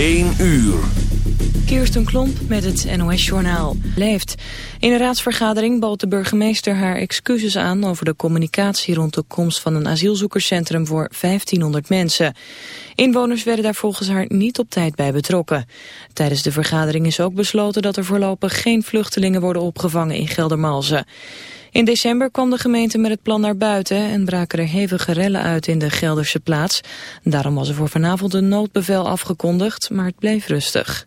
1 uur. Kirsten Klomp met het NOS-journaal. Leeft. In een raadsvergadering bood de burgemeester haar excuses aan... over de communicatie rond de komst van een asielzoekerscentrum voor 1500 mensen. Inwoners werden daar volgens haar niet op tijd bij betrokken. Tijdens de vergadering is ook besloten dat er voorlopig geen vluchtelingen worden opgevangen in Geldermalsen. In december kwam de gemeente met het plan naar buiten en braken er hevige rellen uit in de Gelderse plaats. Daarom was er voor vanavond een noodbevel afgekondigd, maar het bleef rustig.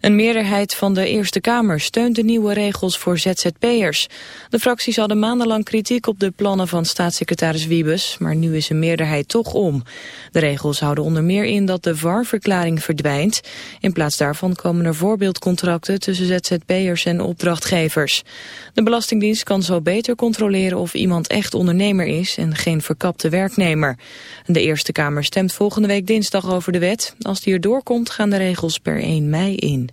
Een meerderheid van de Eerste Kamer steunt de nieuwe regels voor ZZP'ers. De fracties hadden maandenlang kritiek op de plannen van staatssecretaris Wiebes, maar nu is een meerderheid toch om. De regels houden onder meer in dat de VAR-verklaring verdwijnt. In plaats daarvan komen er voorbeeldcontracten tussen ZZP'ers en opdrachtgevers. De Belastingdienst kan zo beter controleren of iemand echt ondernemer is en geen verkapte werknemer. De Eerste Kamer stemt volgende week dinsdag over de wet. Als die erdoor komt gaan de regels per 1 mei in.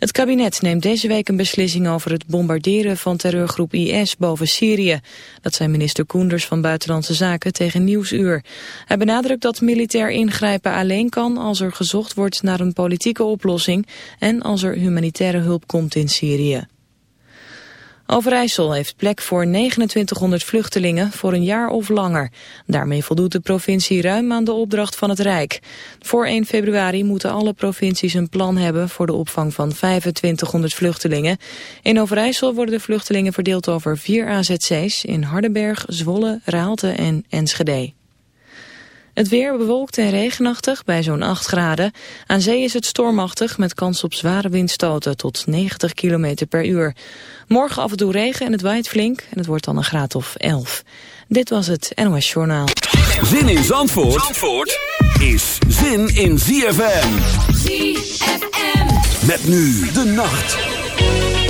Het kabinet neemt deze week een beslissing over het bombarderen van terreurgroep IS boven Syrië. Dat zei minister Koenders van Buitenlandse Zaken tegen Nieuwsuur. Hij benadrukt dat militair ingrijpen alleen kan als er gezocht wordt naar een politieke oplossing en als er humanitaire hulp komt in Syrië. Overijssel heeft plek voor 2900 vluchtelingen voor een jaar of langer. Daarmee voldoet de provincie ruim aan de opdracht van het Rijk. Voor 1 februari moeten alle provincies een plan hebben voor de opvang van 2500 vluchtelingen. In Overijssel worden de vluchtelingen verdeeld over vier AZC's in Hardenberg, Zwolle, Raalte en Enschede. Het weer bewolkt en regenachtig bij zo'n 8 graden. Aan zee is het stormachtig met kans op zware windstoten tot 90 km per uur. Morgen af en toe regen en het waait flink en het wordt dan een graad of 11. Dit was het NOS Journaal. Zin in Zandvoort, Zandvoort is zin in ZFM. ZFM. Met nu de nacht.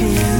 kiss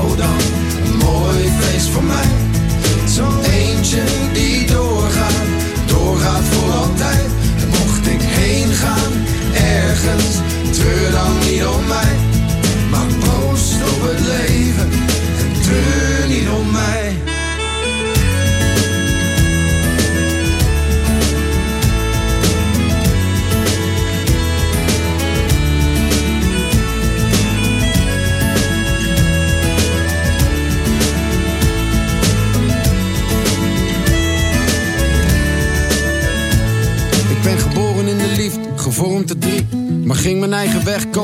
bouw dan een mooi feest voor mij. Zo'n eentje die doorgaat, doorgaat voor altijd. En mocht ik heen gaan, ergens, treur dan niet om mij.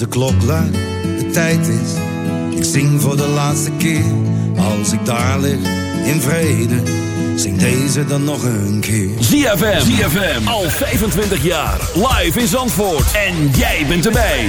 de klok luidt, de tijd is. Ik zing voor de laatste keer. Als ik daar lig, in vrede. Zing deze dan nog een keer. ZFM. ZFM. Al 25 jaar. Live in Zandvoort. En jij bent erbij.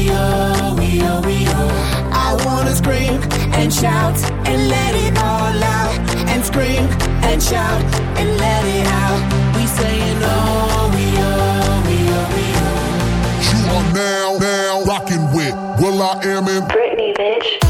We saying we oh, we oh, we oh. I wanna scream and shout and let it all out. And scream and shout and let it out. We saying oh, we oh, we oh, we oh. You are now, now rocking with will.i.am in Britney, bitch.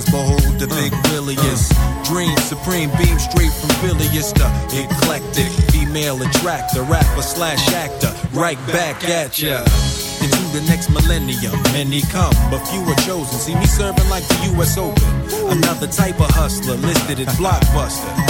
Eyes, behold the big williest. Dream supreme, beam straight from Philliest the eclectic female attractor, rapper slash actor, right back at ya. In the next millennium. Many come, but few are chosen. See me serving like the U.S. Open. Another type of hustler listed as blockbuster.